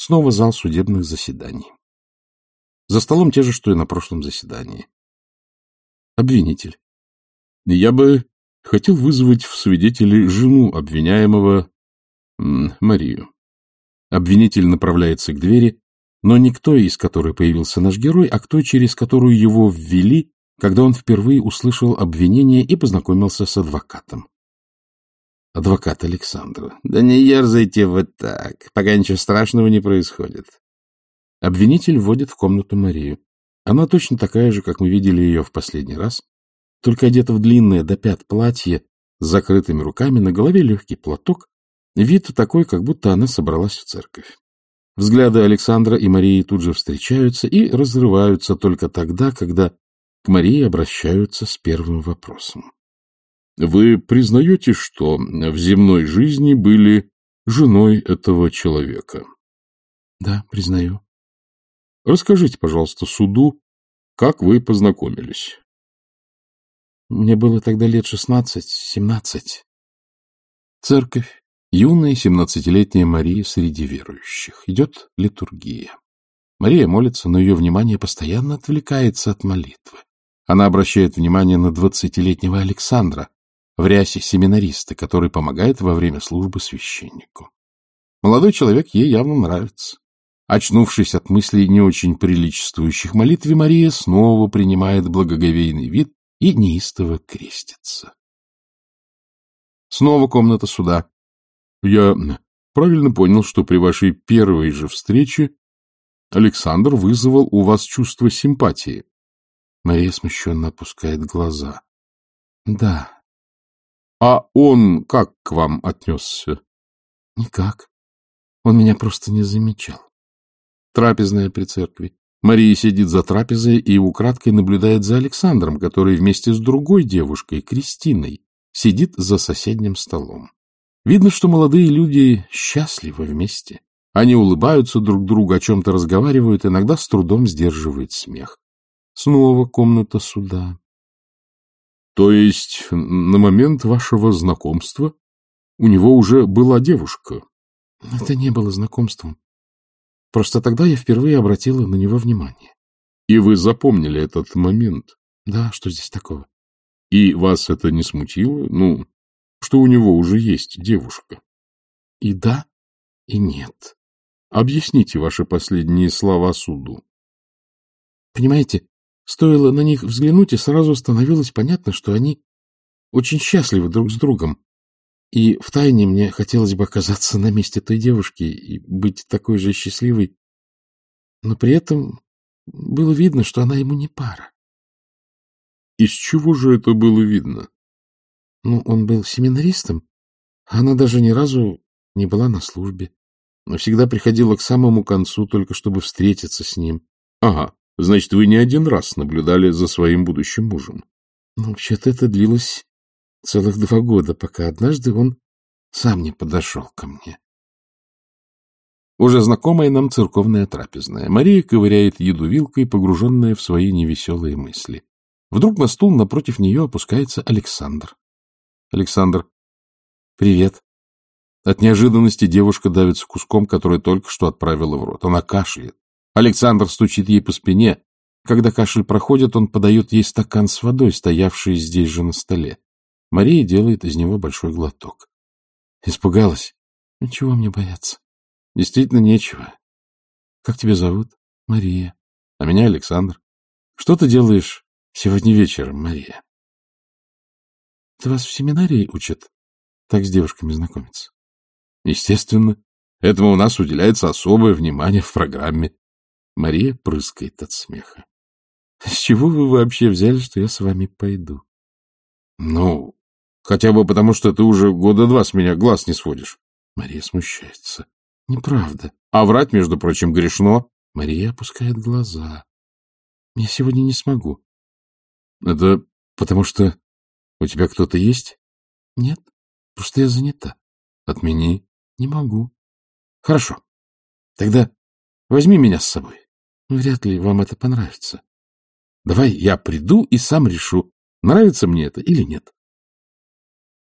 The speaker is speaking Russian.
Снова зал судебных заседаний. За столом те же, что и на прошлом заседании. Обвинитель. Я бы хотел вызвать в свидетели жену обвиняемого Марию. Обвинитель направляется к двери, но не к той, из которой появился наш герой, а к той, через которую его ввели, когда он впервые услышал обвинение и познакомился с адвокатом. Адвокат Александра. Да не ерзайте вот так, пока ничего страшного не происходит. Обвинитель вводит в комнату Марию. Она точно такая же, как мы видели ее в последний раз, только одета в длинное до пят платье с закрытыми руками, на голове легкий платок, вид такой, как будто она собралась в церковь. Взгляды Александра и Марии тут же встречаются и разрываются только тогда, когда к Марии обращаются с первым вопросом. — Вы признаете, что в земной жизни были женой этого человека? — Да, признаю. — Расскажите, пожалуйста, суду, как вы познакомились. Мне было тогда лет шестнадцать-семнадцать. Церковь. Юная семнадцатилетняя Мария среди верующих. Идет литургия. Мария молится, но ее внимание постоянно отвлекается от молитвы. Она обращает внимание на двадцатилетнего Александра в рясе семинариста, который помогает во время службы священнику. Молодой человек ей явно нравится. Очнувшись от мыслей не очень приличествующих молитве, Мария снова принимает благоговейный вид и неистово крестится. Снова комната суда. Я правильно понял, что при вашей первой же встрече Александр вызвал у вас чувство симпатии. Мария смущенно опускает глаза. — Да. — А он как к вам отнесся? — Никак. Он меня просто не замечал. Трапезная при церкви. Мария сидит за трапезой и украдкой наблюдает за Александром, который вместе с другой девушкой, Кристиной, сидит за соседним столом. Видно, что молодые люди счастливы вместе. Они улыбаются друг другу, о чем-то разговаривают, иногда с трудом сдерживают смех. Снова комната суда. То есть на момент вашего знакомства у него уже была девушка? Это не было знакомством. Просто тогда я впервые обратила на него внимание. — И вы запомнили этот момент? — Да, что здесь такого? — И вас это не смутило? Ну, что у него уже есть девушка? — И да, и нет. Объясните ваши последние слова суду. Понимаете, стоило на них взглянуть, и сразу становилось понятно, что они очень счастливы друг с другом. И втайне мне хотелось бы оказаться на месте той девушки и быть такой же счастливой, но при этом было видно, что она ему не пара. Из чего же это было видно? Ну, он был семинаристом, а она даже ни разу не была на службе, но всегда приходила к самому концу, только чтобы встретиться с ним. Ага, значит, вы не один раз наблюдали за своим будущим мужем. Ну, вообще-то это длилось целых два года, пока однажды он сам не подошел ко мне. Уже знакомая нам церковная трапезная. Мария ковыряет еду вилкой, погруженная в свои невеселые мысли. Вдруг на стул напротив нее опускается Александр. Александр. Привет. От неожиданности девушка давится куском, который только что отправила в рот. Она кашляет. Александр стучит ей по спине. Когда кашель проходит, он подает ей стакан с водой, стоявший здесь же на столе. Мария делает из него большой глоток. Испугалась? Ничего мне бояться. Действительно нечего. Как тебя зовут? Мария. А меня Александр. Что ты делаешь сегодня вечером, Мария? Ты вас в семинарии учат так с девушками знакомиться? Естественно. Этому у нас уделяется особое внимание в программе. Мария прыскает от смеха. С чего вы вообще взяли, что я с вами пойду? Ну, Хотя бы потому, что ты уже года два с меня глаз не сводишь. Мария смущается. Неправда. А врать, между прочим, грешно. Мария опускает глаза. Я сегодня не смогу. Это потому что у тебя кто-то есть? Нет, просто я занята. Отмени. Не могу. Хорошо. Тогда возьми меня с собой. Вряд ли вам это понравится. Давай я приду и сам решу, нравится мне это или нет.